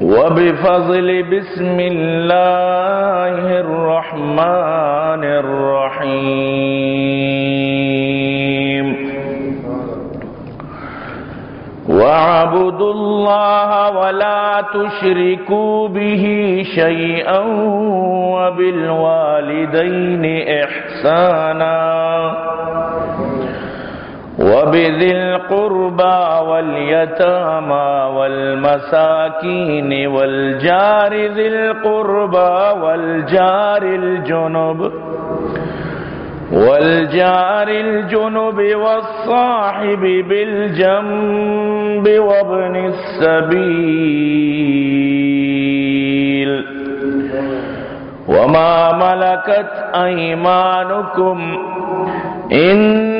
وبفضل بسم الله الرحمن الرحيم. واعبدوا الله ولا تشركوا به شيئا وبالوالدين إحسانا. وبذي القربى واليتامى والمساكين والجار ذي القربى والجار الجنب والجار الجنب والصاحب بالجنب وابن السبيل وما ملكت أيمانكم إن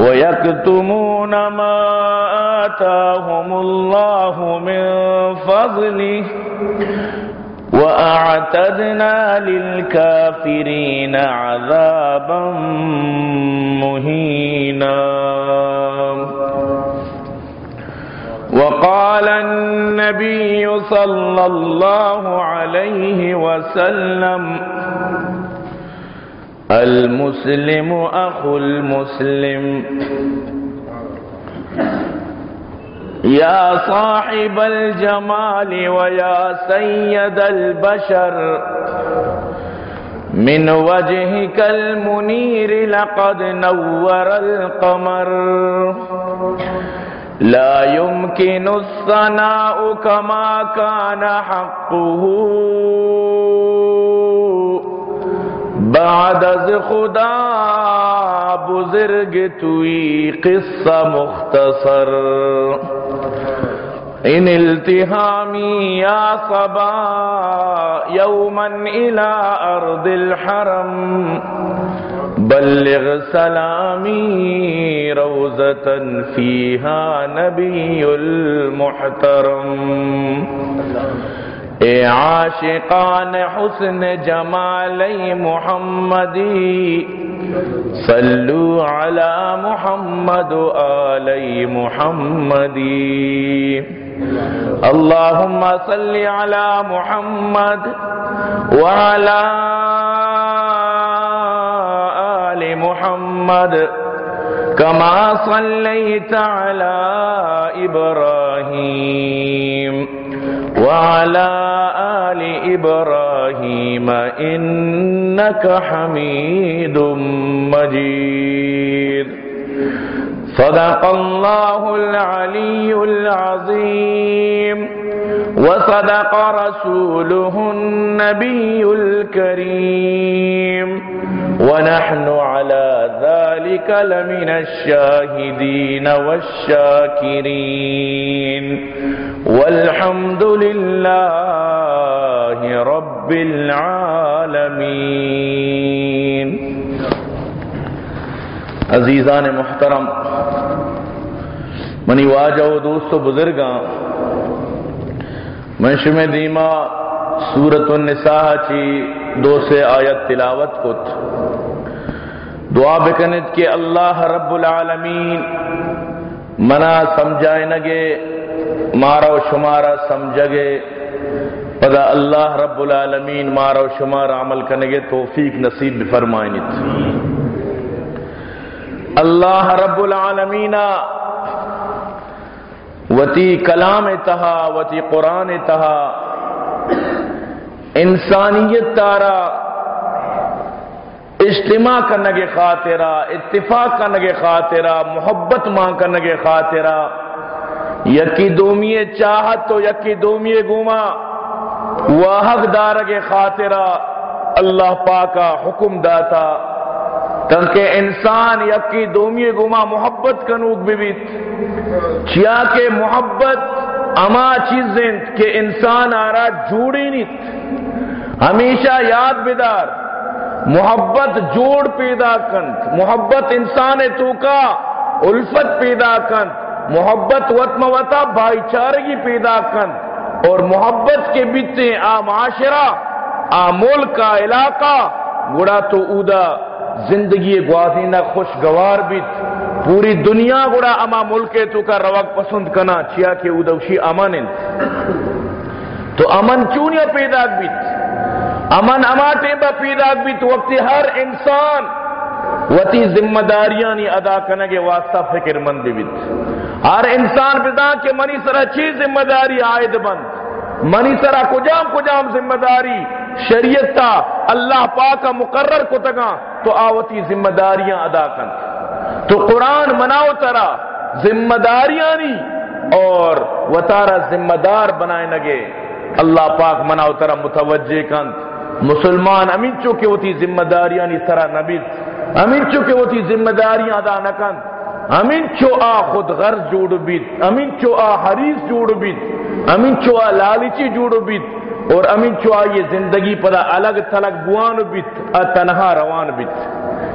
ويكتمون ما آتاهم الله من فضله وأعتدنا للكافرين عذابا مهينا. وقال النبي صلى الله عليه وسلم المسلم أخو المسلم. يا صاحب الجمال ويا سيد البشر. من وجهك المنير لقد نور القمر. لا يمكن الثناء كما كان حقه. بعد از خدا بزرگ توی قصہ مختصر. ان التهامي يا صبا يوما إلى أرض الحرم. بلغ سلامي روزة فيها نبي المحترم. اے عاشقان حسن جمالی محمدی صلو علی محمد آلی محمدی اللهم صل على محمد وعلى آل محمد كما صليت على إبراهيم وعلى آل إبراهيم إنك حميد مجيد. صدق الله العلي العظيم. وصدق رسوله النبي الكريم. ونحن على ذلك لمن الشاهدين والشاكرين. والحمد لله رب العالمين. عزیزان محترم، منی واجہ و دوست و بزرگاں، منشم دیما سورت النساء چی دو سے آیت تلاوت کت دعا بکنت کہ اللہ رب العالمین منا سمجھائے نگے مارا و شمارا سمجھگے پدا اللہ رب العالمین مارا و شمارا عمل کنگے توفیق نصیب بفرمائنت اللہ رب العالمین وتی کلام تہا، وتی قرآن تہا۔ انسانیت تارا اجتماع کرنے کے خاطرہ، اتفاق کرنے کے خاطرہ، محبت ماں کرنے کے خاطرہ۔ یکی دومی چاہت تو یکی دومی گما وہ حقدار کے خاطرہ، اللہ پاکا حکم داتا۔ تاکہ انسان یکی دومی گما محبت کنوک بھی چیا کہ محبت اما چیزیں کہ انسان آرا جوڑی نیت ہمیشہ یاد بیدار۔ محبت جوڑ پیدا کنت محبت انسان تو کا الفت پیدا کنت محبت وطم وطا بھائی چارگی پیدا کنت اور محبت کے بیچے آ معاشرہ، آ ملک کا علاقہ، گڑا تو اودا زندگی گوازینہ خوشگوار بیت۔ پوری دنیا گڑا اما ملک تو کا روک پسند کنا، چیا کہ ادوشی امن تو امن کیوں نہیں پیدا بیت امن اماٹے با پیدا بھی تو وقتی ہر انسان وتی ذمہ داریاں نہیں ادا کرنے کے واسطہ فکر مند بھی۔ ہر انسان بدا کہ منی سرا چیز ذمہ داری عائد بند۔ منی سرا کجام کجام ذمہ داری شریعت تا اللہ پاک کا مقرر کو تگا تو آوتی ذمہ داریاں ادا کن۔ تو قرآن مناؤ ترا ذمہ داریاں نہیں، اور وہ تارا ذمہ دار بنائے نگے۔ اللہ پاک مناؤ ترا متوجہ کن مسلمان امین چوکے ہوتی ذمہ داریاں نی سرا نبیت امین چوکے ہوتی ذمہ داریاں ادا نکن امین چو آ خود غرض جوڑ بیت، امین چو آ حریص جوڑ بیت، امین چو آ لالچی جوڑ بیت، اور امین چو آ یہ زندگی پدا الگ تھلگ بوان بیت ا تنہا روان بیت۔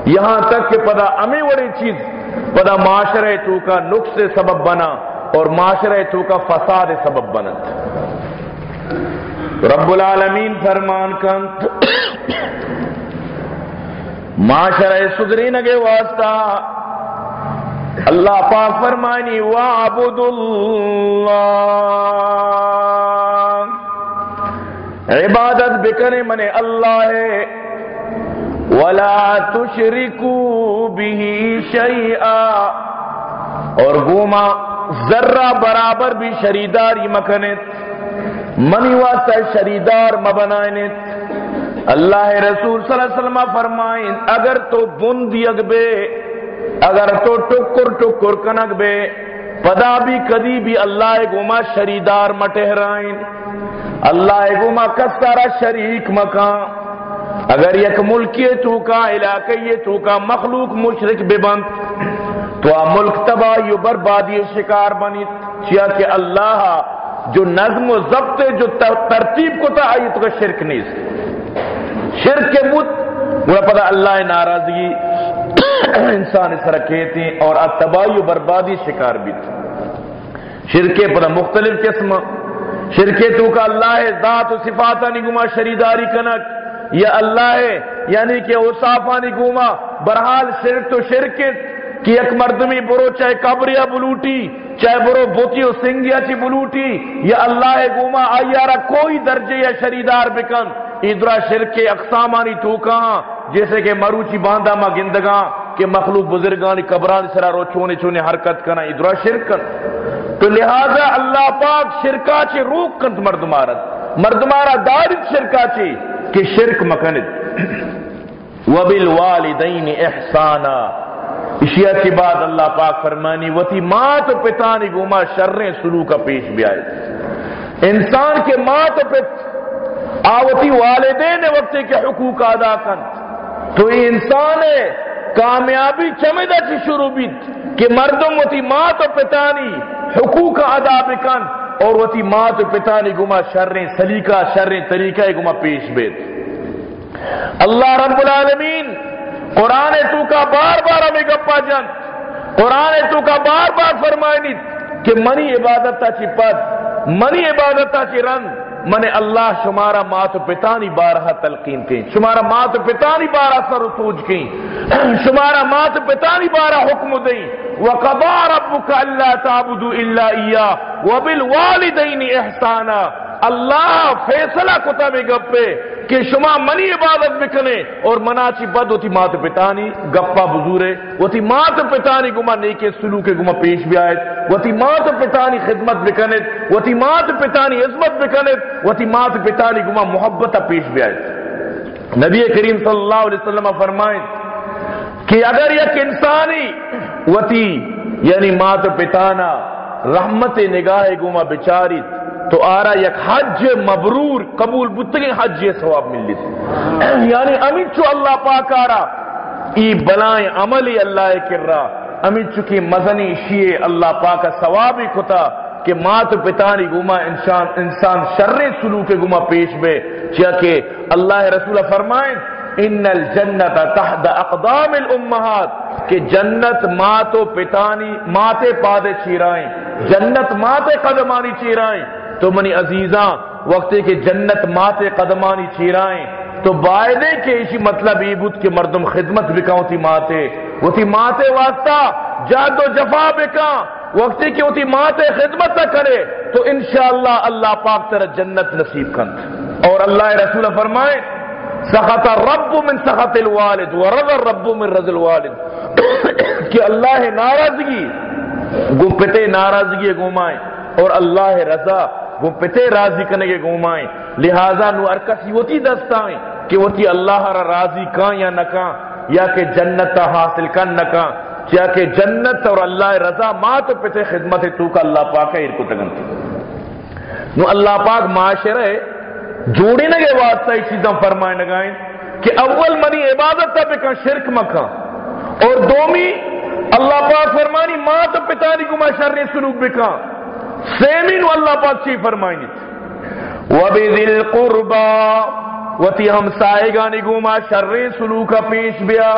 یہاں تک کہ پدا امی وڑی چیز، پدا معاشرے تو کا نقص سبب بنا اور معاشرے تو کا فساد سبب بنت رب العالمین فرمان کنت معاشرہ سدری نگے واسطہ۔ اللہ پاک فرمانی وعبد اللہ عبادت بکنے منے اللہ ہے۔ ولا تشرکو به شیئا اور گوما، ذرہ برابر بھی شریداری مکنت منی واسطہ شریدار مبنائن اللہ رسول صلی اللہ علیہ وسلم فرمائیں، اگر تو بند یگبے اگر تو ٹکر ٹکر کنک بے، پدا بھی کدی بھی اللہ گما شریدار مٹہرائیں۔ اللہ گما کسارا شریک مکان اگر یک ملکی تو کا علاقے تو کا مخلوق مشرک بے بند، تو آ ملک تباہی بربادی شکار بنی چیا کہ اللہ جو نظم و ضبط، جو ترتیب کو تھا آئی، تو کا شرک نہیں شرک کے بت، وہ پتا اللہ ناراضگی انسان اس رکھے تھے اور تباہی و بربادی شکار بھی تھے۔ شرکے پتا مختلف قسم شرکے تو کا اللہ ذات و صفاتا نہیں گما شریداری کنک۔ یا اللہ ہے یعنی کہ وہ صافا نہیں برحال شرک تو شرکت کہ ایک مردمی برو چاہے کبریا بلوٹی، چاہے برو بوتی و سنگیا چی بلوٹی یا اللہ ہے گوما آئیارا کوئی درجے یا شریدار بکن۔ ادرا شرک اقسامانی تو کہاں جیسے کہ مروچی باندھا ما گندگاں، کہ مخلوق بزرگانی قبران سرا رو چونے چونے حرکت کنا، ادرا شرک کن۔ تو لہذا اللہ پاک شرکا چی روک کنت مردمارت۔ مردمارا دارت شرکا چی کہ شرک مکنت وبالوالدین احسانا۔ اشیاء کی بات اللہ پاک فرمانی، وتی ماں تو پتا نہیں گما شریں سلو کا پیش بھی آئے۔ انسان کے ماں تو پت آوتی والدین وقت کے حقوق ادا کن۔ تو یہ انسان ہے، کامیابی چمدہ چی شروع بیت کہ مردم وتی ماں تو پتانی حقوق ادا بکن اور وتی ماں تو پتانی گما شریں، سلیقہ شریں، طریقہ گما پیش بیت اللہ رب العالمین، قرآن تو کا بار بار ہمیں گپا جان. قرآن تو کا بار بار فرمائنی کہ منی عبادت چی پد، منی عبادت چی رن. من اللہ شمارا مات پتانی بارہ تلقین کی شمارا مات پتانی بارہ سر سوج کی شمارا مات پتانی بارہ حکم دیں وَقَضَى رَبُّكَ أَلَّا تَعْبُدُوا إِلَّا إِيَّا وَبِالْوَالِدَيْنِ اِحْسَانًا اللہ فیصلہ کتا میں گپے کہ شما منی عبادت بکنے اور مناچی بد ہوتی مات پتانی، گپا بزورے وہ تھی مات پتانی گما نیکے سلوکے گما پیش بھی آئے وہ مات پتانی خدمت بکنے وہ مات پتانی عظمت بکنے وہ مات پتانی گما محبت پیش بھی آئے۔ نبی کریم صلی اللہ علیہ وسلم فرمائیں کہ اگر یک انسانی وتی یعنی مات پتانا، رحمت نگاہ گما بچاری، تو آرا یک حج مبرور، قبول بتگی حج یہ ثواب مل لیتے یعنی امین چو اللہ پاک آرا، ای بلائیں عملی اللہ کر رہا امین چکی مزنی شیئے اللہ پاک ثوابی کتا کہ مات پتانی گما انسان انسان شر سلوک گما پیش بے چیا کہ اللہ رسول فرمائیں ان الجنت تحت اقدام الامہات کہ جنت مات و پتانی ماتے پادے چیرائیں، جنت ماتے قدمانی چیرائیں۔ تو منی عزیزاں، وقت کہ جنت ماتے قدمانی چیرائیں۔ تو بائدے کے اسی مطلب ای بود کہ مردم خدمت بکاؤں تھی ماتے وہ تھی ماتے واسطہ، جاد و جفا بکا وقتی کہ وہ تھی ماتے خدمت نہ کرے۔ تو انشاءاللہ اللہ پاک تر جنت نصیب کند اور اللہ رسول فرمائے سخط رب من سخط الوالد ورض الرب من رض الوالد. کہ اللہ ناراضگی گمپتے ناراضگی گمائیں اور اللہ رضا گمپتے راضی کرنے کے گمائیں لہذا نو ارکسی ہوتی دستائیں کہ وہ تھی اللہ را راضی کان یا نہ کان یا کہ جنت حاصل کن نہ کان کیا کہ جنت اور اللہ رضا ماں تو پتے خدمت تو کا اللہ پاک ہے ارکو تگن نو اللہ پاک معاشرے جوڑی نگے واسطہ اس چیزاں فرمائے نگائیں کہ اول منی عبادت تا پہ شرک مکا۔ اور دومی، اللہ پاک فرمانی ماں تو پتا نہیں کو شر سلوک بکا۔ سیمی نو اللہ پاک چی فرمائیں گے وَبِذِي الْقُرْبَى وتی ہم سائے گانی گوما شر سلوکا پیش بیا۔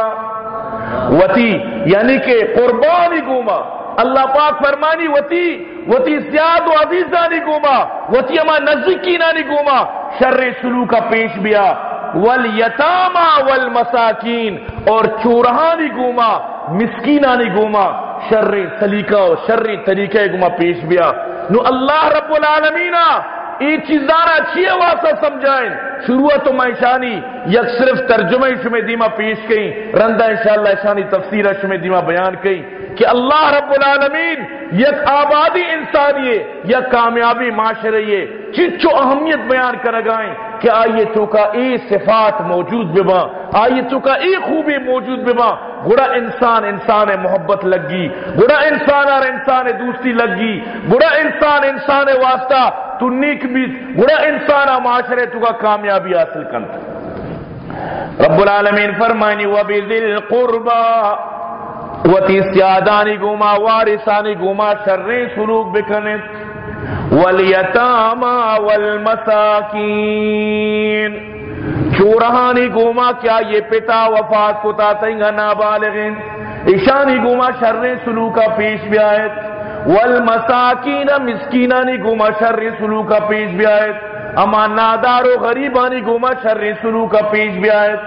وتی یعنی کہ قربانی گوما اللہ پاک فرمانی وتی وتی سیاد و عزیزانی گوما وتی اما نزدیکی نانی گوما شر سلوکا پیش بیا والیتاما والمساکین اور چورہانی گوما مسکینانی گوما، شر سلیقہ و شر طریقہ گوما پیش بیا۔ نو اللہ رب العالمین یہ چیزانا چیئے واسا سمجھائیں؟ شروع تو میں شانی، یک صرف ترجمہ شمی دیما پیش کئی رندہ انشاءاللہ شانی تفسیر شمی دیما بیان کئی کہ اللہ رب العالمین یک آبادی انسانی یک کامیابی معاشرے چچو اہمیت بیان کر گائیں کہ آئیے تو کا ای صفات موجود ببا آئیے تو کا ای خوبی موجود ببا گڑا انسان انسان محبت لگی، گڑا انسان اور انسان دوستی لگی، گڑا انسان انسان واسطہ تو نیک بھی گڑا انسان معاشرے تو کا کامیابی حاصل کرتا رب العالمین فرمائنی وَبِذِي الْقُرْبَى وتی سیادانی گوما وارثانی گوما شر سلوک بکنت والیتاما والمساکین چورہانی گوما کیا یہ پتا وفات کتا تنگا نابالغین اشانی گوما شر سلوکا پیش بیایت والمساکین مسکینانی گوما شر سلوکا پیش بیایت اما نادار و غریبانی گوما شر سلوکا پیش بیایت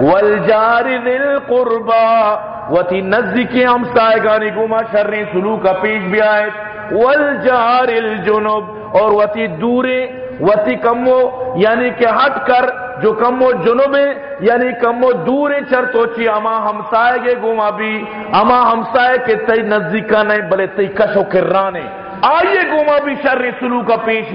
والجار ذل قربا وتی نزدیک ہم سائے گانی گما شر سلوک کا پیش بھی آئے۔ والجار الجنوب اور وتی دورے وتی کمو یعنی کہ ہٹ کر جو کمو جنوب یعنی کمو دور چر تو چی اما ہمسائے گے گما بھی۔ اما ہمسائے کے تی نزدیکا نہیں، بلے تی کشو کرانے آئیے گما بھی شر سلوک کا پیش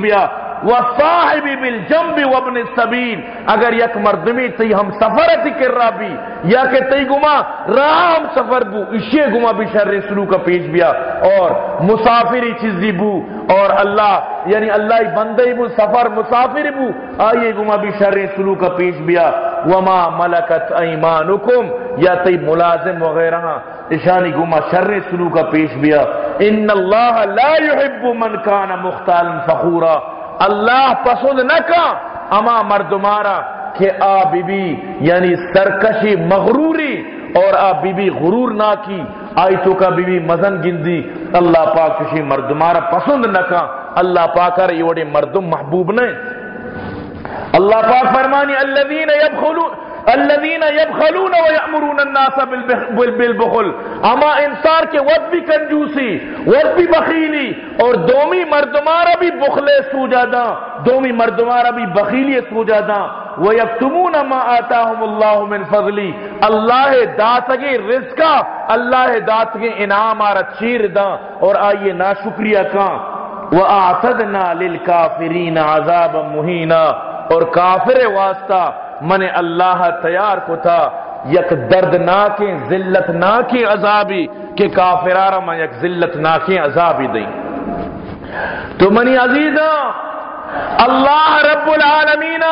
بھی آ وصاحبی بالجنب وابن السبیل۔ اگر یک مردمی تی ہم سفر تی کر رہا بھی، یا کہ تی گما راہ ہم سفر بو اسی گما بھی شر سلو کا پیش بیا۔ اور مسافری چیزی بو، اور اللہ یعنی اللہ بندے بو، سفر مسافر بو، آئیے گما بھی شر سلو کا پیش بیا۔ وما ملکت ایمانکم، یا تی ملازم وغیرہ۔ اشانی گما شر سلو کا پیش بیا۔ ان اللہ لا يحب من کان مختال فخورا۔ اللہ پسند نہ کا اما مردمارا کہ آ بی بی یعنی سرکشی مغروری، اور آ بی بی غرور نہ کی آئی تو کا بی بی مزن گندی، اللہ پاک کشی مردمارا پسند نہ کا اللہ پاکر یہ مردم محبوب نہیں اللہ پاک فرمانی الذین یبخلون الذین یبخلون الناس بالبخل. اما انسان کے وقت بھی کنجوسی وقت بھی بخیلی، اور دومی مردمارا بھی بخلے سو جادا، دومی مردمارا بھی بخیلی سو جادا. وَيَكْتُمُونَ مَا آتَاهُمُ اللَّهُ مِنْ فَضْلِ. اللہ داتگی رزقا، اللہ داتگی انعام آرہ چیر دا اور آئیے ناشکریہ کان وَأَعْتَدْنَا لِلْكَافِرِينَ عَذَابًا مُحِينًا. اور کافر واسطہ من اللہ تیار کو تھا، یک دردناکیں ذلت ناکیں عذابی، کہ کافرارا میں یک ذلت ناکیں عذابی دیں۔ تو منی عزیزہ، اللہ رب العالمین،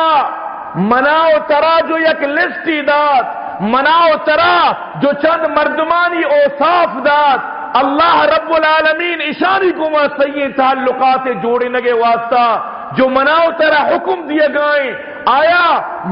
مناؤ ترا جو یک لسٹی دات مناؤ ترا جو چند مردمانی اوصاف دات اللہ رب العالمین، اشاری کو صحیح تعلقات جوڑے لگے واسطہ جو مناؤ تیرا حکم دیے گائیں آیا،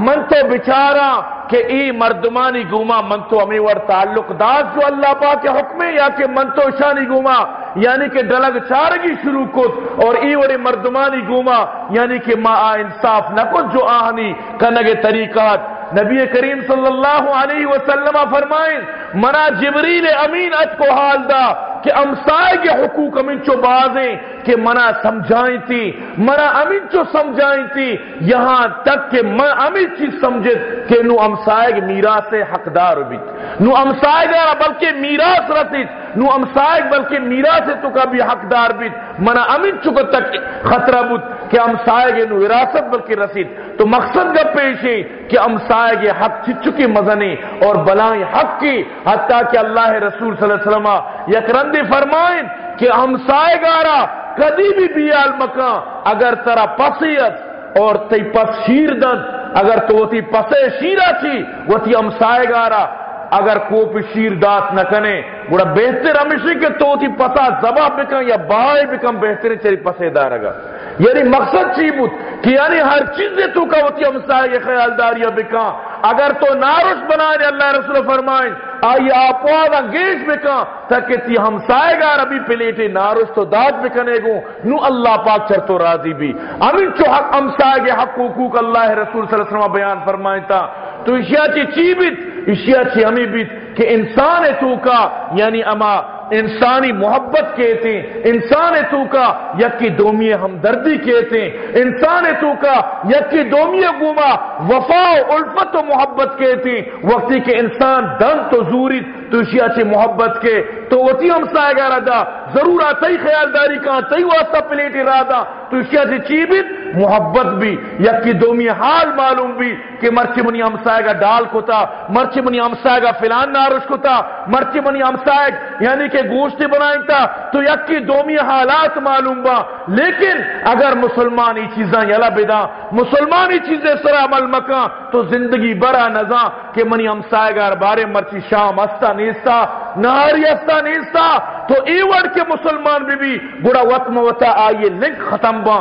من تو بچارا کہ ای مردمانی گوما، من تو امی ور تعلق داد جو اللہ پاک کے حکم یا کہ من تو شانی گوما یعنی کہ ڈلگ چارگی شروع کت اور ای وری مردمانی گوما یعنی کہ ما انصاف نہ کت جو آہنی، کنگ طریقات نبی کریم صلی اللہ علیہ وسلم فرمائیں منا جبریل امین اچ کو حال دا کہ امسائے کے حقوق امین چو بازیں کہ منا سمجھائیں تھی منا امین چو سمجھائیں تھی، یہاں تک کہ میں امین چیز سمجھت کہ نو امسائے کے میرا میراث حقدار بھی نو امسائے گا بلکہ میراث رسیت نو امسائے بلکہ میراث تو کا بھی حقدار بھی منا امین چکو تک خطرہ بود۔ کہ امسائے گے نو وراثت بلکہ رسید۔ تو مقصد کا پیش ہے کہ امسائے گے حق چکی مزنی اور بلائیں حق کی، حتیٰ کہ اللہ رسول صلی اللہ علیہ وسلم یکرندی فرمائیں کہ ہمسائے گارا کدی بھی بیال مکان، اگر ترا پسیت اور تی پس شیر دن اگر تو وہ تی پسے شیرہ چی وہ تی ہمسائے گارا۔ اگر کوپ شیر دات نہ کنے بڑا بہتر ہمیشہ کہ تو تی پسا زبا بکن یا بائے بکن بہتر چری پسے دارگا یعنی مقصد چی بود؟ کہ یعنی ہر چیز تو کا ہوتی ہمسائے یہ خیال داریا بکا۔ اگر تو نارش بنائے اللہ رسول فرمائیں آئی آپ گیش بکا، تاکہ تی ہمسائے گا ربی پلیٹے نارش تو داد بکنے گو۔ نو اللہ پاک چر تو راضی بھی۔ امین چو حق ہمسائے گے حق حقوق اللہ رسول صلی اللہ علیہ وسلم بیان فرمائیں تا۔ تو اشیاء چی چی بیت؟ اشیاء چی ہمیں بیت کہ انسان تو کا یعنی اما انسانی محبت کہتے ہیں، انسان تو کا یکی دومی ہمدردی کہتے ہیں، انسان تو کا یکی دومی گوما وفا و الفت و محبت کہتے ہیں۔ وقتی کہ انسان دن تو زوری تو اشیاء چی محبت کے، تو وتی ہم سائے گا ردا ضرور آتائی خیالداری کا آتائی واسطہ پلیٹ ارادہ۔ تو اشیاء چی چیبت محبت بھی، یکی دومی حال معلوم بھی کہ مرچی منی ہمسائے گا ڈال کو تا مرچی منی ہمسائے گا فلان نارش کو تا مرچی منی ہمسائے یعنی کہ گوشت بنائیں تا۔ تو یکی دومی حالات معلوم با۔ لیکن اگر مسلمان مسلمانی چیزاں یلا بدا مسلمان مسلمانی چیزیں سر عمل مکان تو زندگی برا نزا کہ منی ہمسائے گا، بارے مرچی شام استا نیستا، نہاری استا نیستا۔ تو ایوڑ کے مسلمان بھی بھی بڑا وطم وطا آئیے لنک ختم با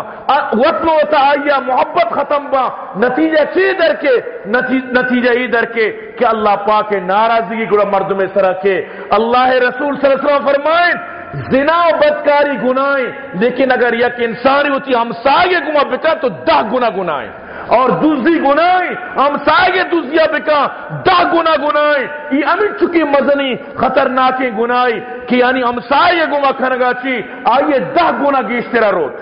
وطم وطا آئیے محبت ختم با نتیجہ چی در کے؟ نتیجہ ای در کے کہ اللہ پاک ناراضگی گڑا مرد میں سرا کے اللہ رسول صلی اللہ علیہ وسلم فرمائیں، زنا و بدکاری گناہیں، لیکن اگر یک انسانی ہوتی ہم سائے گما بکا تو دہ گنا گناہیں۔ اور دوسری گناہیں ہم سائے دوسریا بکا دہ گنا گناہیں یہ امن چکی مزنی خطرناکیں گناہیں کہ یعنی ہم سائے گما کھنگا چی آئیے دہ گنا گیش تیرا روت۔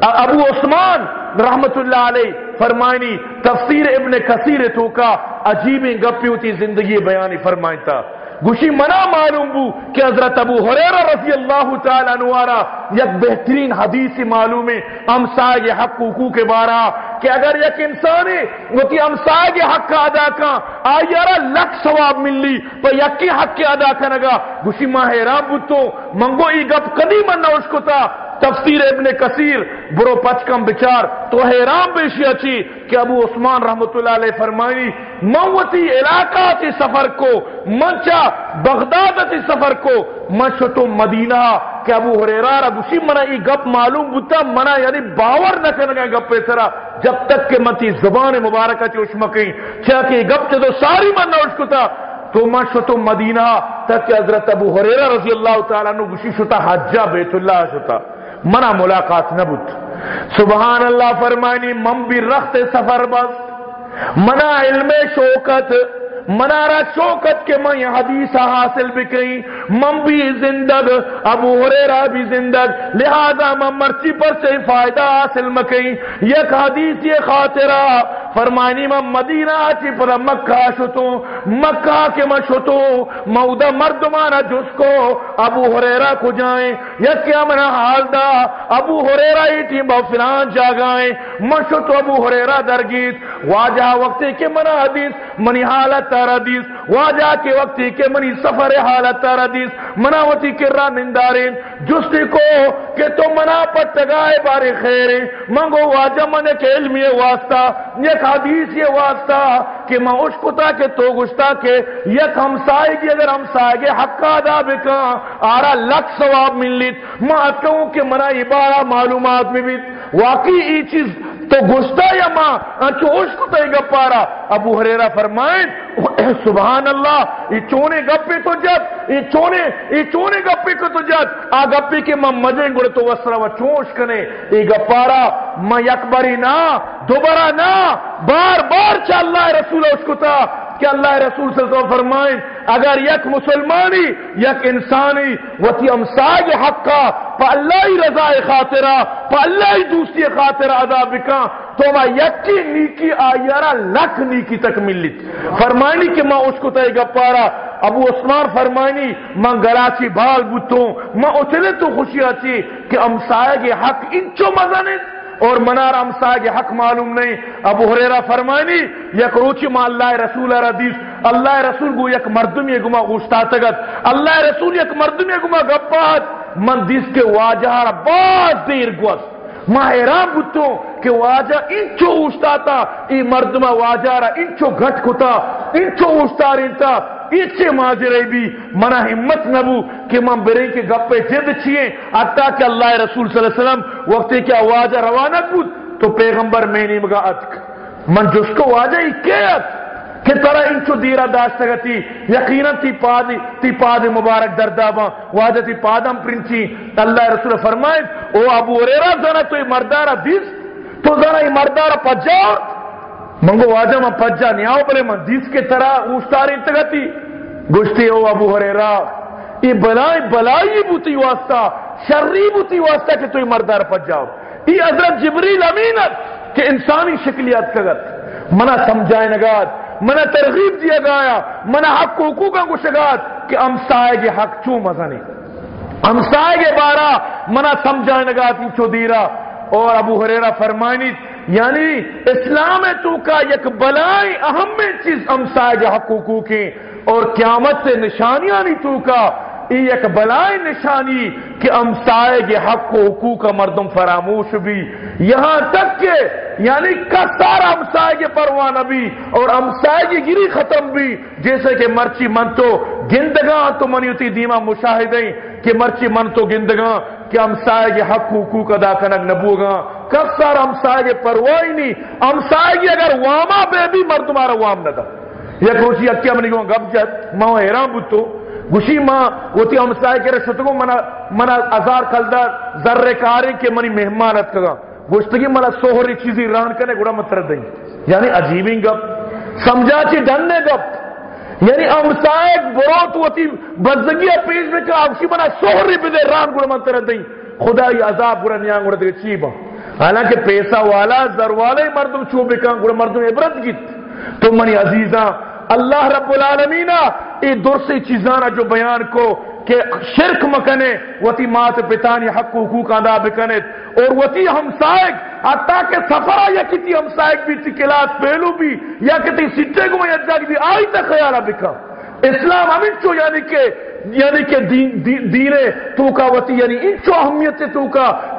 ابو عثمان رحمت اللہ علیہ فرمائنی، تفسیر ابن کثیر تو کا عجیب گپی ہوتی زندگی بیانی فرمائن گوشی منا معلوم بو کہ حضرت ابو حریرہ رضی اللہ تعالیٰ نوارا یک بہترین حدیث معلوم ہے امسائے حق حقوق کے بارا کہ اگر یک انسان ہے وہ کہ امسائے حق کا ادا کا آئیارا لکھ ثواب ملی پر یکی حق کے ادا کرنگا گوشی ماہ رام منگو ای گپ قدیم نوش کو تا تفسیر ابن کثیر، برو پچکم بچار، تو حیران بیشی اچھی کہ ابو عثمان رحمت اللہ علیہ فرمائی موتی علاقہ تی سفر کو، منچا بغداد تی سفر کو، منشتو مدینہ، کہ ابو حریرار گوشی منا ای گپ معلوم بتا منا یعنی باور نہ کرنے گا گپ پیسرا جب تک کہ منتی زبان مبارکہ تی اشمکیں چاہ کہ گپ تے تو ساری من نہ اشکتا تو من شتو مدینہ تک کہ حضرت ابو حریرہ رضی اللہ تعالیٰ نو گوشی شتا حجہ بیت اللہ شتا۔ منا ملاقات نبت سبحان اللہ فرمانی من بھی رخت سفر بس منا علم شوکت منارا شوکت کے میں حدیث حاصل بکئی من بھی زندگ، ابو حریرہ بھی زندگ۔ لہذا من مرچی پر سے فائدہ حاصل مکئی یک حدیث یہ خاطرہ، فرمانی من مدینہ چی پر مکہ شتو۔ مکہ کے من شتو مودا مردمانا جس کو ابو حریرہ کو جائیں۔ یکی امنا حال دا، ابو حریرہ ایٹی با فلان جاگائیں من شتو ابو حریرہ درگیت واجہ وقتی کے منا حدیث، منی حالت تار حدیث واجہ کے وقتی کے منی سفر حالت تار حدیث مناوتی کرا نندارین جستی کو کہ تو منا پتگائے بارے خیریں منگو واجہ من کے علمی واسطہ، یک حدیث یہ واسطہ کہ میں اشکتا کہ تو گشتا کہ یک ہمسائے گی اگر ہمسائے گے حق کا ادا بکا، آرہ لکھ ثواب ملیت میں کہوں کہ منا عبارہ معلومات میں بھی۔ واقعی یہ چیز تو گشتا یا ماں؟ انچو اشکتا ہی گپارا ابو حریرہ فرمائیں، سبحان اللہ، یہ چونے گپے تو جد، یہ چونے یہ چونے گپے کو تو جد۔ آ گپے کے ماں مجھیں گڑے تو وسرا و چونش کنے۔ یہ گپارا ماں یک باری نا، دوبارہ نا، بار بار چا اللہ رسول اس کو تھا کہ اللہ رسول صلی اللہ علیہ وسلم فرمائیں اگر یک مسلمانی، یک انسانی، وتی امساج حق کا پا اللہ ہی رضا خاطرہ، پا اللہ ہی دوسری خاطرہ ادا بکا، تو میں یکی نیکی آئیارا لکھ نیکی تک ملت۔ فرمائنی کہ میں اس کو تے گپارا، ابو عثمان فرمائنی میں گراچی بھال بوتوں میں اتنے تو خوشی آتی کہ امسائے کے حق انچو مزنے اور منار امسائے کے حق معلوم نہیں. ابو حریرہ فرمائنی، یک روچی ما اللہ رسول ردیس اللہ رسول کو یک مردم یہ گما گوشتا تگت اللہ رسول یک مردم یہ گما گپات. من دیس کے واجہ باز دیر گوست میں حیران بتوں کہ واجہ انچو اوشتا تھا ای مردمہ واجہ را انچو گھٹ کتا، انچو اوشتا رہتا ایچے ماجرے بھی، منا ہمت نبو کہ من برے کے گپے جد چھئے۔ اتا کہ اللہ رسول صلی اللہ علیہ وسلم وقتی کیا واجہ روانہ بود، تو پیغمبر میں نہیں مگا اتک۔ من جس کو واجہ ہی کیت کہ ترا انچو دیرہ دیرا داشتگتی یقینا تی پادی تی پادی مبارک دردابا واجہ تی پادم پرنچی اللہ رسول فرمائے، او ابو ریرا زنا تو مردارا دیس، تو زنا یہ مردارا پجا منگو واجہ من پجا نیاو بلے من دیس کے طرح اوستاری انتگتی گشتی او ابو حریرا یہ بلائی بلائی بوتی واسطہ، شری بوتی واسطہ کہ تو مردار پجاؤ یہ حضرت جبریل امینت کہ انسانی شکلیات کگت منا سمجھائے نگات منا ترغیب دیا گایا، منا حق کو حقوقا کو شگات کہ امسائے گے حق چوں مزہ نہیں۔ امسائے گے بارا منا سمجھائے نگات چو دیرا اور ابو حریرہ فرمائنی یعنی اسلام تو کا یک بلائی اہم چیز امسائے گے حق حقوقی اور قیامت سے نشانیاں نہیں تو کا ایک بلائے نشانی کہ امسائے کے حق و حقوق کا مردم فراموش بھی۔ یہاں تک کہ یعنی کا سارا امسائے کے پروانہ بھی اور امسائے کی گری ختم بھی۔ جیسے کہ مرچی من تو گندگاں تو منی ہوتی دیما مشاہدیں کہ مرچی من تو گندگاں کہ امسائے کے حق و حقوق ادا کنک نبوگاں۔ کب سارا امسائے کے پرواہی نہیں۔ امسائے اگر واما بے بھی مرد تمہارا وام نہ دا یا کوشی اکیا منی گو گب جت ماں حیران بوتو گوشی ماں، وہ وتی ہمسائے کے رشتگو منا منا ازار کلدار ذرے کاری کے منی مہمانت کگا گوشتگی منا سوہری چیزی ران کرنے گڑا متر دیں۔ یعنی عجیبی گپ سمجھا چی ڈننے گپ یعنی ہمسائے بروت وتی بزگی پیش میں کہا اپسی منا سوہری پہ دے ران گڑا متر دیں۔ خدا یہ عذاب گڑا نیاں گڑا دے چیبا حالانکہ پیسہ والا زر والے مردم چوبے کان گڑا مردم عبرت گیت۔ تو منی عزیزاں اللہ رب العالمین ای درسی چیزانا جو بیان کو کہ شرک مکنے، وتی مات پتانی حق و حقوق ادا بکنت اور وتی ہمسائق حتیٰ کہ سفرہ یا کتی ہمسائق بھی تی کلاس پہلو بھی، یا کتی سٹے کو میں یجاگ بھی، آئی تا خیالہ بکا۔ اسلام ہمیں چو یعنی کہ یعنی کہ دین تو یعنی انچو اہمیت تو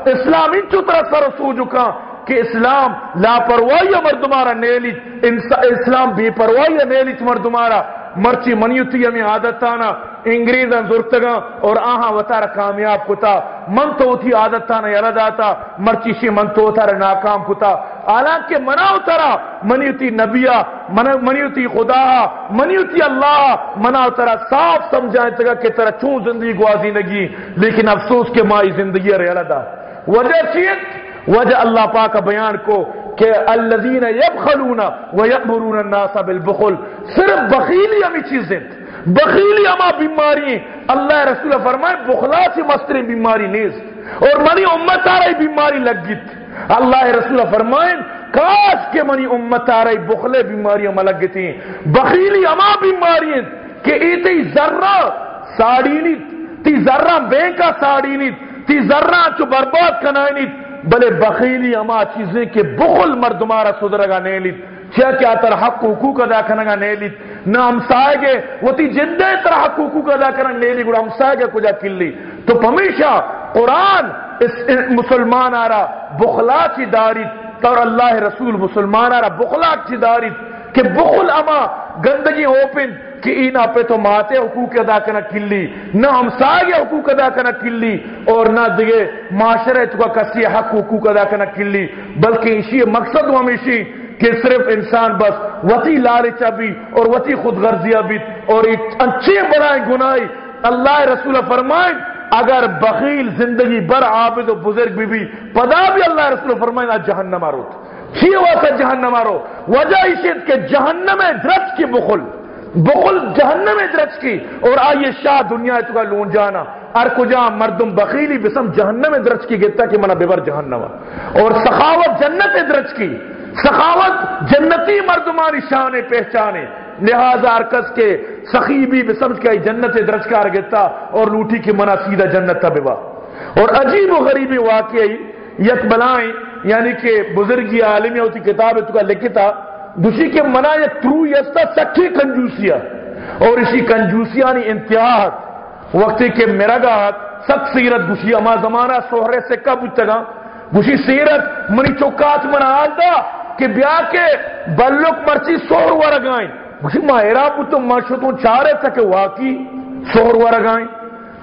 اسلام انچو طرح سر سو جکا کہ اسلام لاپرواہی مردمارا، نیلی اسلام بے پرواہی نیلی مردمارا۔ مرچی منیوتی ہمیں عادت تانا انگریزاں زرتگاں اور آہاں وطارا کامیاب کتا۔ من تو تھی عادت تانا یلد آتا مرچی شی من تو تارا ناکام کتا۔ حالانکہ مناو ترا منیوتی نبیہ منیوتی خدا منیوتی اللہ مناو ترا صاف سمجھائیں تگا کہ ترا چون زندگی گوازی نگی، لیکن افسوس کے مائی زندگی ریلدہ وجہ چیت وجہ اللہ پاک بیان کو کہ الذین یبخلون ویأمرون الناس بالبخل۔ صرف بخیلی ہمیں چیزیں بخیلی ہما بیماری اللہ رسول فرمائے، بخلا سے مستری بیماری نیز۔ اور منی امت آ رہی بیماری لگ گیت۔ اللہ رسول فرمائے، کاش کے منی امت آ رہی بخلے بیماریاں ملک گتی بخیلی اما بیماری کہ ایتی ذرہ ساڑی نیت، تی ذرہ بینکا ساڑی نیت، تی ذرہ چو برباد کنائی نیت، بلے بخیلی اما چیزیں کہ بخل مردمارا صدرگا نیلیت کیا کیا تر حق حقوق ادا کرنگا نیلیت نہ ہمسائے گے وہ تی جندے تر حق حقوق ادا کرنگا نیلی گوڑا ہمسائے گے کجا کلی۔ تو پمیشہ قرآن اس مسلمان آرا بخلا چی داریت اور اللہ رسول مسلمان آرا بخلا چی داریت کہ بخل اما گندگی اوپن کہ اینا پہ تو ماتے حقوق ادا کرنا کلی نہ ہم ساگے حقوق ادا کرنا کلی اور نہ دگے معاشرے تو کا کسی حق حقوق ادا کرنا کلی بلکہ اسی مقصد ہمیشی کہ صرف انسان بس وتی لالچا بھی اور وتی خود غرضیہ بھی اور اچھے بنائیں گناہی اللہ رسول فرمائیں اگر بخیل زندگی بر عابد و بزرگ بھی بھی، پدا بھی اللہ رسول فرمائیں جہنم آرو چی ہوا تھا جہنم آرو وجہ اسے کہ جہنم درج کی بخل۔ بخل جہنم درج کی۔ اور آئیے شاہ دنیا تو لون جانا۔ ار کجا مردم بخیلی بسم جہنم درج کی گتا کہ منا ببر جہنم اور سخاوت جنت درج کی۔ سخاوت جنتی مردمانی شان پہچانے۔ لہذا ارکس کے سخی بھی بسمج کے جنت درجکار گتا اور لوٹی کی منا سیدھا جنت تھا ببا اور عجیب و غریبی واقعی یک بلائیں یعنی کہ بزرگی عالمی ہوتی، کتاب تو کا لکھتا، دوسری کے منا یا ترو یستا سچی کنجوسیا اور اسی کنجوسیا کنجوسیانی انتہا وقتی کے میرا گاہت سخت سیرت گوشی، اما زمانہ سوہرے سے کب اتگا گوشی سیرت منی چوکات منا آلتا کہ بیا کے بلک مرچی سوہر ورگائیں۔ گوشی ماہرہ بوتو مرشتوں چارے تک واقعی سوہر ورگائیں۔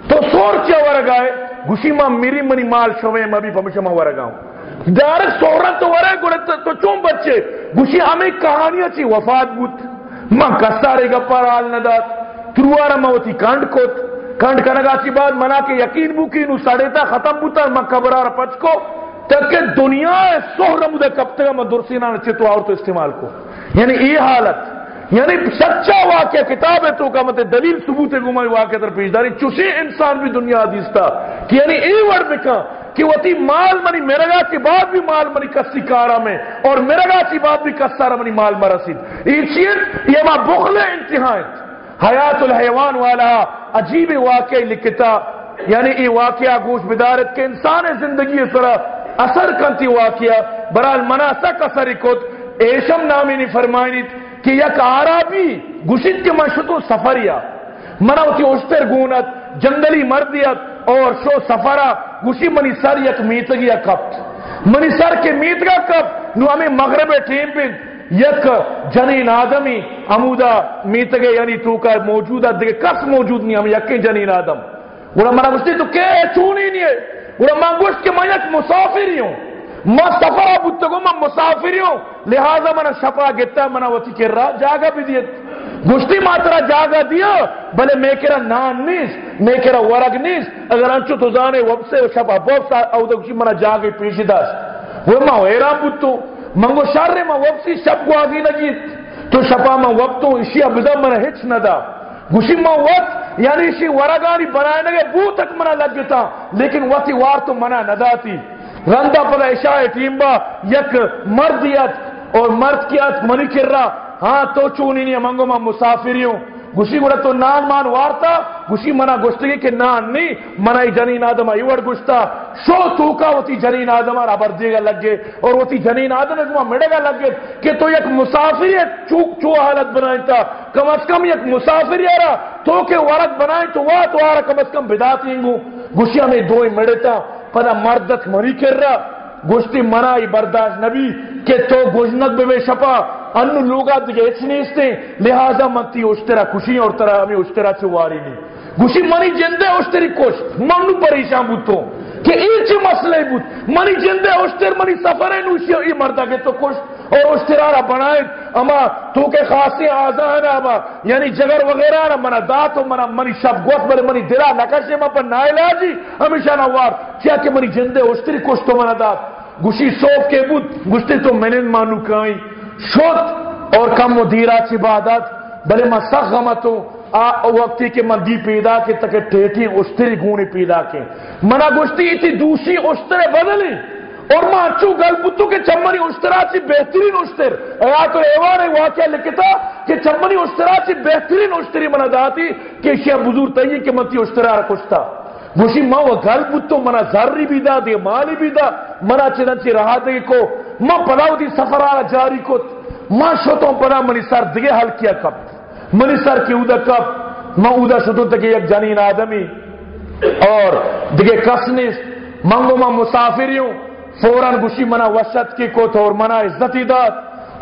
تو سوہر کیا ورگائے گوشی ماں میری منی مال شویں، میں بھی پمیشہ ماں ورگاؤں۔ ڈائریکٹ سورت تو ورے گڑے تو چون بچے؟ گوشی ہمیں کہانیاں چی وفات بوت ماں کسارے گا پر آل ندات تروارا ماں ہوتی کانڈ کوت۔ کانڈ کنگا چی بعد منا کے یقین بو کی نو سڑے تا ختم بوتا ماں قبرار پچ کو۔ تاکہ دنیا سہر مدے کب تک میں درسینا نچے تو اور تو استعمال کو۔ یعنی یہ حالت۔ یعنی سچا واقعہ کتاب ہے تو کا مت دلیل ثبوت گمائی واقعہ در پیش داری۔ چوشے انسان بھی دنیا حدیث تھا۔ کہ یعنی اے ورد بکا کہ وہ تھی مال منی، میرے گا کی بات بھی مال منی کسی کارا میں، اور میرے گا کی بات بھی کسارا منی مال مرسید یہ چیز یہ ماں بخل انتہائیں حیات الحیوان والا عجیب واقعی لکھتا۔ یعنی یہ واقعہ گوش بدارت کے انسان زندگی اس طرح اثر کرتی واقعہ۔ برال مناسک اثر کت۔ ایشم نامی نے فرمائنی کہ یک عربی گشت کے مشتو سفریا منا ہوتی اشتر گونت، جنگلی مردیت اور شو سفرہ گوشی منی سر یک میتگی کپت۔ منی سر کے میتگا کپ نو ہمیں مغرب ٹیم پہ یک جنین آدمی عمودہ میتگے یعنی تو کا موجودہ دیکھے کس موجود نہیں، ہم یکی جنین آدم۔ گوڑا منا گوشتی تو کہ چونی نہیں ہے۔ گوڑا من گوشت کہ میں یک مسافری ہوں۔ ما سفرہ بودتگو من مسافری ہوں لہذا منا شفا گتا منا وطی کر رہا جاگا بھی دیت. گشتی ماترا جاگا دیا، بلے میں کرا نان نیس میں کرا ورگ نیس اگر انچو تو زانے وب سے شپا بوب سا او دا منا جاگی پیشی داست وہ ما ویران بودتو منگو شر ما وب سی شب کو آگی نگیت تو شپا ما وب تو اسی ابدا منا ہچ ندا. گوشی ما وقت یعنی اسی ورگانی بنائے نگے بو تک منا لگتا لیکن وقتی وار تو منا نداتی. رندہ پر عشاء ٹیم یک مردیت اور مرد کیت منی کر رہا ہاں تو چونی نہیں منگو میں مسافری ہوں۔ گوشی گوڑا تو نان مان وارتا۔ گوشی منا گوشتگی کہ نان نہیں۔ منا ہی جنین آدم ایوڑ گوشتا۔ شو توکا ہوتی جنین آدم آر ابر گا لگے۔ اور ہوتی جنین آدم ہے مڑے گا لگے۔ کہ تو یک مسافری ہے چوک چو حالت بنائیں تا۔ کم از کم یک مسافری آرہ تو کہ ورد بنائیں تو وہ تو آرہ کم از کم بداتی ہنگو گوشی ہمیں دو ہی مڑے تا۔ پدا مردت مری کر رہا، گوشتی منائی برداشت نبی، کہ تو گوشنک بے شپا، انو لوگا دیگه ایچ نیستے لہذا منتی اشترا خوشی اور طرح ہمیں اشترا چواری نہیں۔ گوشی منی جندے اشتری کوش منو پریشان بوتو کہ ایچ مسئلہ بوت منی جندے اشتر منی سفرے نوشی، ای مردہ کے تو کوش اور اشترا را بنائیں اما تو کے خاصی آزان آبا یعنی جگر وغیرہ را منا داتو منا منی شب گوت بلے منی دلا نکشے ما پر نائلاجی ہمیشہ نوار کیا کہ منی جندے اشتری کش تو منا دات گوشی سوپ کے بود گوشتے تو میں مانو کائیں شد اور کم و دیرا چی بادت بلے میں سخ غمتوں وقتی کہ من دی پیدا کے تک ٹیٹی اشتری گونی پیدا کے۔ منا گوشتی تھی دوسری اشترے بدلی۔ اور ماں چو گل بتو کے چمنی اشترا چی بہترین اشتر ایا تو ایوان ہے واقعہ لکھتا کہ چمنی اشترا چی بہترین اشتری منا داتی کہ شیعہ بزور تایی کہ منتی اشترا رکھتا گوشی ماں وہ گل بتو، منا ذری بھی دا، دے مالی بھی دا، منا چنانچی رہا دے کو. ماں پلاو دی سفر آرہ جاری کو. ماں شتوں پنا منی سر دگے حل کیا کب. منی سر کی اودا کب. ماں اودا شتوں تک یک جنین آدمی. اور دگے کسنس منگو ماں مسافریوں فوراً گوشی منا وسط کی کو اور منا عزتی دات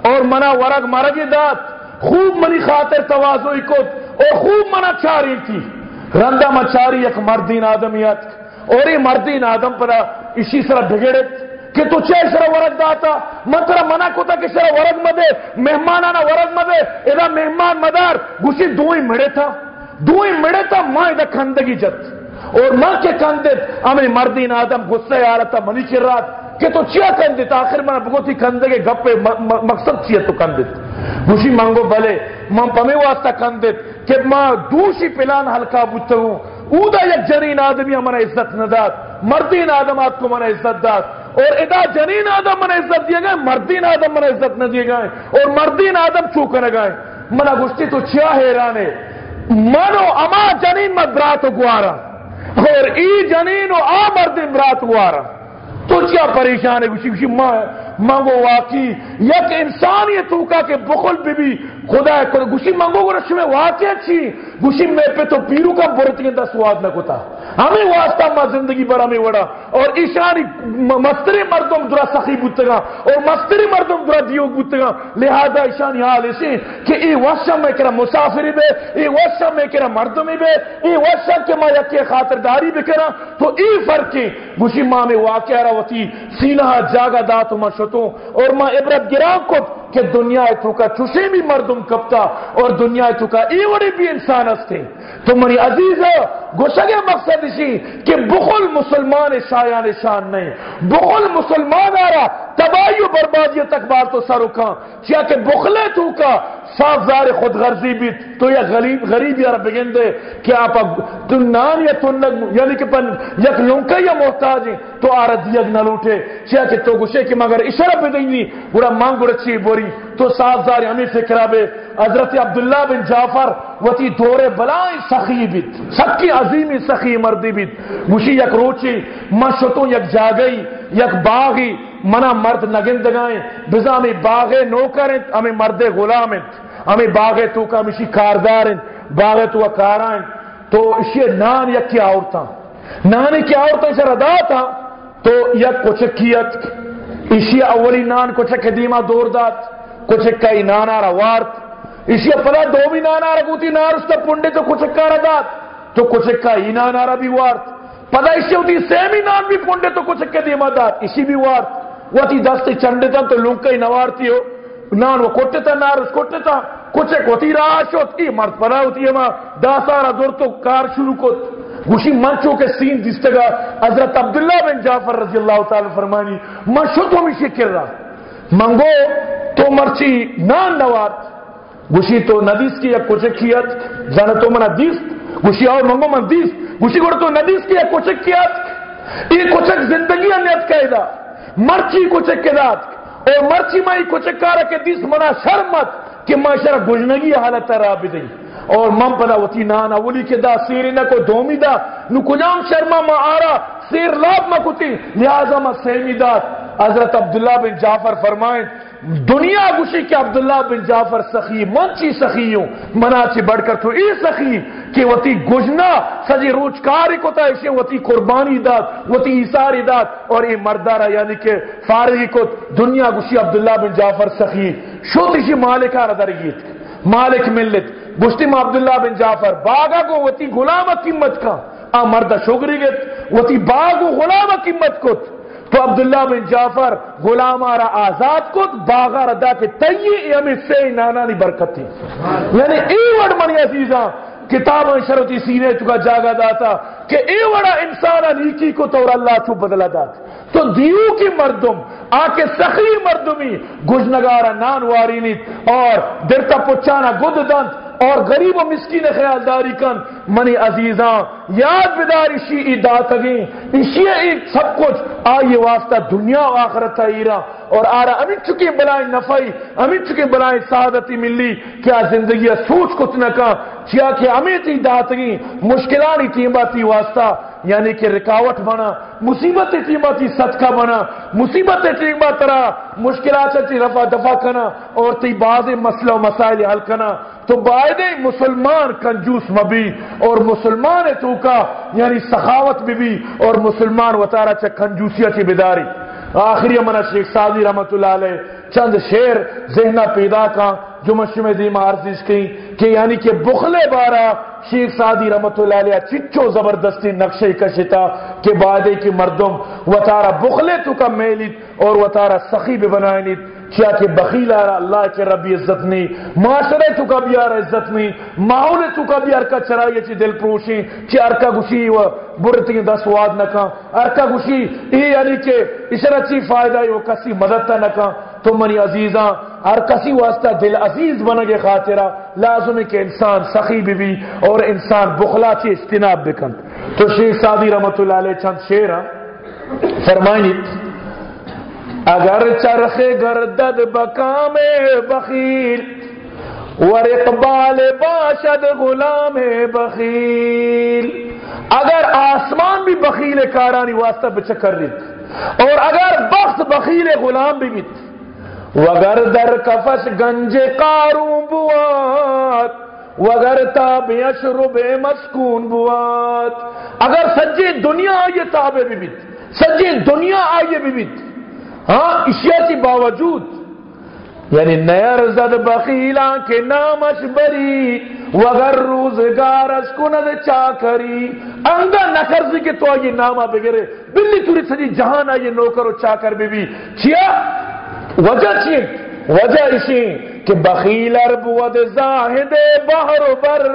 اور منا ورگ مرگی دات خوب منی خاطر توازوی کو اور خوب منا چاری تھی۔ رندہ مچاری ایک مردین آدمیت اور یہ مردین آدم پر اسی طرح بگڑت کہ تو چھ سر ورگ داتا؟ من ترا منع کوتا کہ سر ورگ مدے۔ مہمان آنا ورگ مدے۔ ادا مہمان مدار گوشی دوئی مڑے تھا دوئی مڑے تھا ماں ادا کھندگی جت۔ اور ماں کے کندت ہمیں مردین آدم غصے آ رہا تھا منی چر رات۔ کہ تو چیا کندت آخر میں بگوتی کندگے گپے مقصد چیا تو کندت گوشی مانگو بھلے، ماں پمے واسطہ کن کندت کہ ماں دوشی پلان ہلکا بوتا ہوں۔ اودا یک جنین آدمی منا عزت نہ داد۔ مردین آدمات کو منا عزت داد۔ اور ادا جنین آدم منا عزت دیے گئے، مردین آدم منا عزت نہ دیے گئے۔ اور مردین آدم چوک نہ گئے۔ منا گشتی تو چیا حیرانے منو اما جنین مت برات گوارا۔ اور ای جنین و آ مردین برات گوارا۔ تو کیا پریشان ہے؟ گوشی گوشی ماں مانگو واقعی یک انسان یہ توکا کہ بخل بی بھی خدا ہے گوشی مانگو گو رشم واقعی اچھی گوشی میں پہ تو پیرو کا برتی اندہ سواد نہ کتا۔ ہمیں واسطہ ماں زندگی بڑا میں وڑا۔ اور ایشانی مستری مردم درا سخی بوتگا۔ اور مستری مردم درا دیو بوتگا۔ لہذا ایشانی حال اسے کہ ای وشم میں کرا مسافری بے، ای وشم میں کرا مردمی بے، ای وشم کے ماں یکی خاطرداری بکرا تو ای فرقی، گوشی ماں میں واقع روتی سینہ جاگا داتو ماں شتوں اور ماں عبرت گرام کت کہ دنیا تو کا چوشے بھی مردم کپتا اور دنیا تو کا ایوڑی بھی انسان استے تو منی عزیز گوشگے مقصد اسی کہ بخل مسلمان شایان شان نہیں۔ بخل مسلمان آ رہا تباہی و بربادی تک بار تو سر اکھا چیا کہ بخلے تو کا صاف ظاہر خود غرضی بھی تو یا غریب غریب یار بگن دے کہ آپ تو نان یا تنگ یعنی کہ پن یک لنکا یا محتاج ہیں، تو آرد یک نہ لوٹے۔ چیا کہ تو گوشے کہ مگر اشارہ پہ دیں دینی بڑا مانگ بڑا چی بوری۔ تو صاف ظاہر ہمیں فکرہ بے حضرت عبداللہ بن جعفر وتی دور بلائیں سخی بیت۔ سکی عظیمی سخی مردی بیت۔ گوشی یک روچی، مشتوں یک جاگئی، یک باغی منا مرد نگندگائیں بزا ہمیں باغے نوکریں، ہمیں مرد غلام ہیں ہمیں باغے تو کا مشی کاردار ہیں باغے تو کارائیں تو اسی نان یک کی عورتاں؟ نان کی عورتاں اسے ردا تھا تو یک کچکیت اسی اولی نان کچک دیما دور دات کچک کئی نانا روارت اسی پلا دو بھی نانا رگوتی نار اس پنڈے تو کچکا ردات تو کچکا ہی نانا را بھی وارت۔ پدا اسی ہوتی سیمی نان بھی پنڈے تو کچک دیما دات۔ اسی بھی وارت۔ وہ تی دست چنڈے تا تو لنکا ہی نوارتی ہو نان وہ کوٹے تا نار اس کوٹے تا کچھ کوتی راہ شوت ای مرد پدا ہوتی ہے ماں دور تو کار شروع کو گوشی منچوں کے سین دستگا حضرت عبداللہ بن جعفر رضی اللہ تعالی فرمانی من شد ہمیشہ کر رہا منگو تو مرچی نان نوارت گوشی تو ندیس کی یک کچھ کیت زن تو من دیس گوشی اور منگو من دیس گوشی گوڑ تو ندیس کی یک کچھ کیت یہ کچھ زندگی انیت قیدہ مرچی کچھ کدات اور مرچی مائی کو چکارا کے دیس منا شرمت کہ ما شر گجنگی حالت را دی اور من پدا وتی نانا ولی کے دا سیری نہ کو دومی دا۔ نو کجام شرما ما آرا، سیر لاب ما کتی۔ لہذا ما سیمی دا۔ حضرت عبداللہ بن جعفر فرمائیں دنیا گوشی کہ عبداللہ بن جعفر سخی من چی سخی ہوں منا چی بڑھ کر تو ای سخی کہ وتی گجنا، سجی روچکاری کو تا اسے وتی قربانی دات وتی ایساری دات اور ای مردارا یعنی کہ فارغی کو دنیا گوشی عبداللہ بن جعفر سخی۔ شوتی شی مالکہ ردرگیت مالک ملت، گشتی میں عبداللہ بن جعفر، باغا کو وتی غلام قیمت کا۔ آ مرد شگری گت، وتی باغ غلام قیمت کت۔ تو عبداللہ بن جعفر غلام آرا آزاد کت باغا ردا کے تیئے ہمیں سے نانا نی برکت تھی۔ یعنی ای وڑ منی عزیزاں کتاب شرطی سینے چکا جاگا داتا کہ اے وڑا انسانا نیکی کو تو اللہ چو بدلا داتا۔ تو دیو کی مردم آکے سخی مردمی گجنگارا نان واری نیت اور درتا پچانا گد دانت اور غریب و مسکین خیالداری کن۔ منی عزیزاں، یاد بداری شی دا سگیں اسی ایک سب کچھ آئیے واسطہ دنیا و آخرت ایرا اور آرہ امین چکے بلائیں نفعی امین چکے بلائیں سعادتی ملی۔ کیا زندگی سوچ کچھ نہ کہا چیا کہ ہمیں تی داتگی مشکلانی تیمبا تی واسطہ یعنی کہ رکاوٹ بنا مصیبت تیمبا تی صدقہ بنا مصیبت تیمبا ترا، مشکلات تی رفع دفع کنا اور تی بعض مسئلہ و مسائل حل کنا۔ تو باید مسلمان کنجوس مبی اور مسلمان تو کا یعنی سخاوت بھی بھی اور مسلمان وطارہ چا کنجوسیت بیداری۔ آخری امنا شیخ سادی رحمت اللہ علیہ چند شیر ذہنہ پیدا کا، جو مشم دیم عرضیز کی کہ یعنی کہ بخلے بارا شیخ سادی رحمت اللہ علیہ چچو زبردستی نقشے کشتا کہ بعدے کی مردم، وطارہ بخلے تو کا میلیت اور وطارہ سخی بھی بنائنیت کیا کہ بخیل آ رہا اللہ کے ربی عزت نہیں معاشرے تو کا بھی آ رہا عزت نہیں ماحول تو کا بھی ارکا چرائی چی دل پروشی چی ارکا گوشی و برتی دس واد نہ کھا ارکا گوشی ای یعنی کہ اسر اچھی فائدہ وہ کسی مدد نہ کھا تو منی عزیزاں، ہر کسی واسطہ دل عزیز بن گے خاطرہ لازم ہے کہ انسان سخی بھی بھی اور انسان بخلا چی اجتناب بکن تو شیخ سادی رحمت اللہ علیہ چند شیر فرمائنیت اگر چرخ گردد بکام بخیل ور اقبال باشد غلام بخیل۔ اگر آسمان بھی بخیل کارانی واسطہ بچکر لیت، اور اگر بخت بخیل غلام بھی بیت وگر در کفش گنج قارون بوات وگر تاب یشرب مسکون بوات اگر سجی دنیا آئیے تابے بھی بیت سجی دنیا آئیے بیت ہاں اشیاء کی باوجود یعنی نیر زد بخیلا کے نامش بری، وگر روزگار اس کند چاکری انگا نکرزی کے تو آئی نامہ بگرے۔ بلی توری سجی جہان آئی نوکر و چاکر بی بی چیا وجہ چین وجہ اسی کہ بخیل ارب ود زاہد بحر بر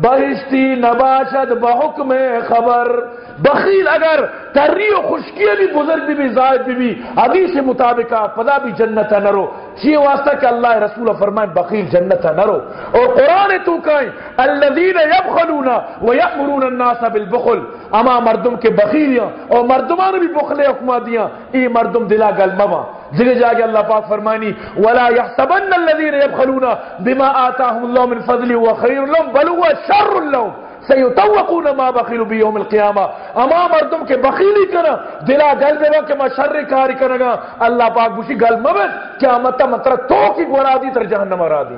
بہشتی نباشد بحکم خبر۔ بخیل اگر تری و خشکی بھی بزرگ بھی, بھی زائد بھی بھی حدیث مطابق پدا بھی جنت نہ رو۔ چیئے واسطہ کہ اللہ رسول فرمائے بخیل جنت نہ رو۔ اور قرآن تو کہیں الذین یبخلون و یأمرون الناس بالبخل۔ اما مردم کے بخیلیاں اور مردمان بھی بخلے حکمہ دیاں ای مردم دلا گل موا جگہ جاگے اللہ پاک فرمانی، ولا يحسبن الذين يبخلون بما آتاهم الله من فضله وخير لهم، بل هو شر لهم۔ سیتوقون ما بخیلو بی یوم القیامہ اما مردم کے بخیلی کنا دلا گل دے کہ ما شر کاری کرنا اللہ پاک بوشی گل مبد قیامت مطرح تو کی گورا دی، تر جہنم را دی۔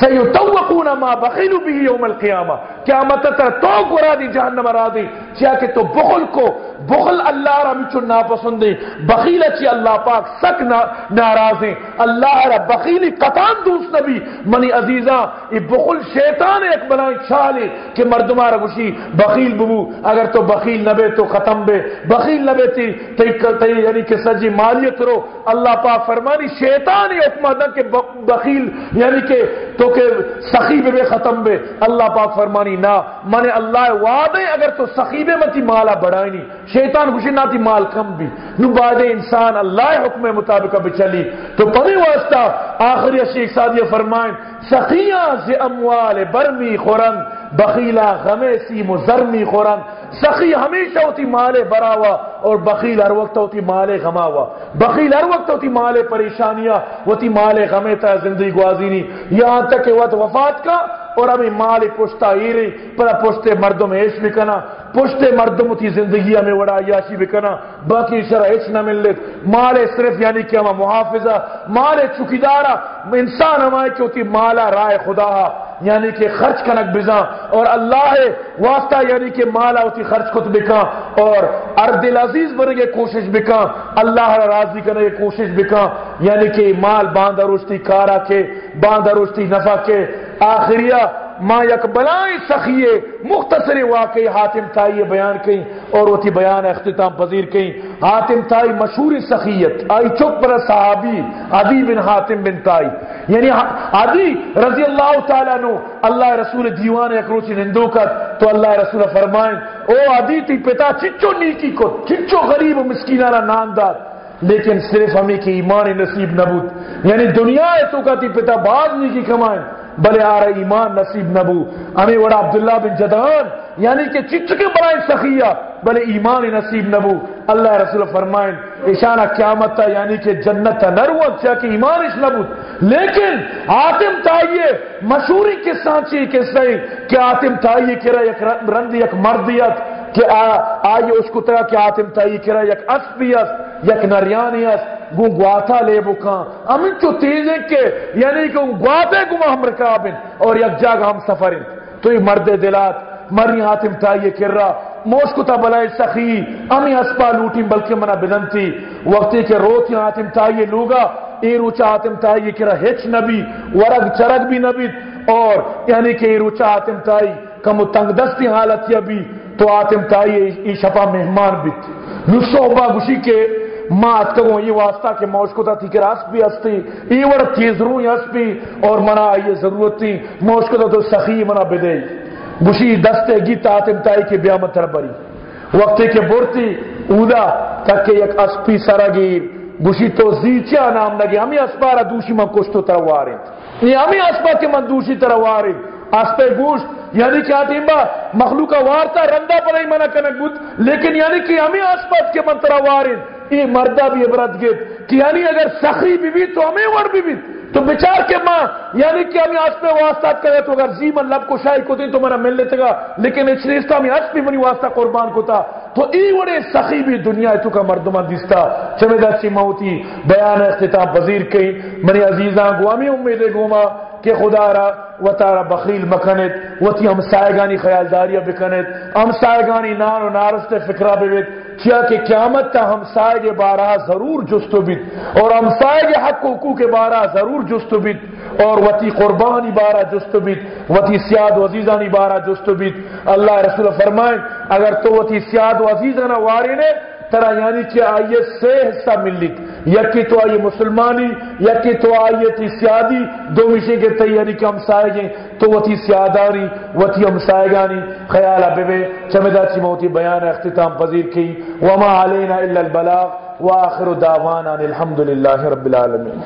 سیتوقون ما بخیلو بی یوم القیامہ قیامت تر تو گورا دی، جہنم را دی۔ کیا کہ تو بخل کو بخل اللہ را مچو ناپسند بخیل چی اللہ پاک سک ناراض ہیں اللہ را بخیلی قطان دوست نبی۔ منی عزیزاں یہ بخل شیطان ایک بلائیں چھالے کہ مردمہ را گوشی بخیل ببو۔ اگر تو بخیل نبے تو ختم بے۔ بخیل نبے تی تی یعنی کہ سجی مالیت رو۔ اللہ پاک فرمانی، شیطان ہی حکمہ دا کہ بخیل یعنی کہ تو کہ سخی بے ختم بے۔ اللہ پاک فرمانی، نا منے اللہ وعدے اگر تو سخی بے متی مالا بڑھائی شیطان خوشی نہ تھی مال کم بھی۔ نو بعد انسان اللہ حکم مطابق اب چلی۔ تو پنے واسطہ آخری شیخ سادیہ فرمائیں، سخیاں سے اموال، برمی خورن بخیلا غمیسی مزرمی خورن. سخی ہمیشہ ہوتی مال براوا اور بخیل ہر وقت ہوتی مال غماوا. بخیل ہر وقت ہوتی مال پریشانیاں، ہوتی مال غمے تا زندگی گوازی نہیں یہاں تک کہ وقت وفات کا اور ابھی مال پشتا ہی رہی پر پشتے میں ایش بھی کنا. پشتے مردم کی زندگی ہمیں وڑا یاشی بھی کنا باقی شرح ایچ نہ مل لیت مال صرف یعنی کہ ہم محافظہ، مال چکیدارا انسان ہمائے کہ ہوتی مالا رائے خدا۔ یعنی کہ خرچ کنک بزا۔ اور اللہ واسطہ یعنی کہ مالا ہوتی خرچ کت بکا۔ اور اردل عزیز برگے کوشش بکا۔ اللہ راضی کرنے کوشش بکا۔ یعنی کہ مال باندہ روشتی کارا کے باندہ روشتی نفع کے۔ آخریہ ما یک بلائیں سخیے مختصر واقعی حاتم تائی بیان کہیں اور وہ تھی بیان اختتام پذیر کہیں حاتم تائی مشہور سخیت، آئی چپ پر صحابی عدی بن حاتم بن تائی۔ یعنی عدی رضی اللہ تعالیٰ نو اللہ رسول دیوان اکروچی نندو کر، تو اللہ رسول فرمائیں، او عدی تی پتا چچو نیکی کو، چچو غریب و مسکینانا نام داد لیکن صرف ہمیں کی ایمان نصیب نبود یعنی دنیا ہے تو کہتی پتا بعض نیکی کمائیں۔ بلے آرہ ایمان نصیب نبو۔ ہمیں وڑا عبداللہ بن جدان یعنی کہ چچکے برائیں سخیہ، بلے ایمان نصیب نبو۔ اللہ رسول فرمائیں اشانہ قیامت تا یعنی کہ جنت تا نروت چاہ کہ ایمان اس نبوت لیکن آتم تائیے، مشہوری کس سانچی، کس نہیں؟ کہ آتم تائیے کرا یک رند یک مردیت، کہ آئیے اس کو طرح کہ آتم تائیے کرا یک اسپیت یک نریانیت گو گواتا لے بکان امن چو تیزیں کہ یعنی کہ گواتے گو ہم رکابن اور یک جاگ ہم سفرن تو یہ مرد دلات مری حاتم تائیے کر رہا۔ موش کو تا بلائے سخی امی اسپا لوٹی بلکہ منا بدنتی۔ وقتی کے روتی حاتم تائیے لوگا ای روچا حاتم تائیے کر رہا۔ ہچ نبی، ورگ چرگ بھی نبی۔ اور یعنی کہ ای روچا حاتم تائی، کم تنگ دستی حالت یا بھی، تو حاتم تائیے ای شفا مہمان بیت۔ نسو با گوشی کے ماں اتکو یہ واسطہ کہ موش کو تا تھی کہ راس بھی ہستی ای وڑ تیز رو یس بھی، اور منا یہ ضرورت تھی موش کو تا تو سخی منا بدے گوشی دستے گی تاتم تائی کے بیامت تر بری۔ وقتی کے برتی اولا تک کہ یک اسپی سرگیر گوشی تو زیچیا نام لگی ہمیں اسپارا دوشی من کشتو ترواریں یہ ہمیں اسپا کے من دوشی ترواریں اسپے گوشت یعنی کیا ٹیمبا؟ مخلوقہ وارتا، رندہ پر ہی منع کنک بود لیکن یعنی کہ ہمیں اسپا کے من ترواریں یہ مردہ بھی عبرت گیت، کہ یعنی اگر سخری بھی بھی تو ہمیں وڑ بھی بھی تو بچار کے ماں یعنی کہ ہمیں آس پہ واسطات کرے تو اگر زی من لب کو شاہی کو دیں تو میرا مل لیتے گا۔ لیکن اس ریستہ میں آس پہ منی واسطہ قربان کو تھا تو ای وڑے سخی بھی دنیا ہے تو کا مردمان دیستا چمیدہ سی موتی، بیان اختتام پذیر کئی۔ منی عزیزان گو ہمیں امیدیں گوما۔ کہ خدا را و تارا بخیل مکنت و تی ہم خیالداریہ بکنت ہم نان و نارست فکرہ بیوت کیا کہ قیامت تا ہمسائے کے بارہ ضرور جستو بیت، اور ہمسائے کے حق حقوق کے بارہ ضرور جستو بیت، اور وتی قربانی بارہ جستو بیت وتی سیاد و عزیزانی بارہ جستو بیت۔ اللہ رسول فرمائیں اگر تو وتی سیاد و عزیزانہ واری نے ترا یعنی کہ آئیے سے حصہ ملت یکی تو آئیے مسلمانی یکی تو آئیے تی سیادی دو مشے کے تیاری کے ہمسائے گئے تو وہ تھی سیاداری وہ تھی ہمسائے گانی خیال ابے بے چمدہ چی موتی بیان اختتام پذیر کی وما علینا الا البلاغ وآخر دعوانا الحمدللہ رب العالمین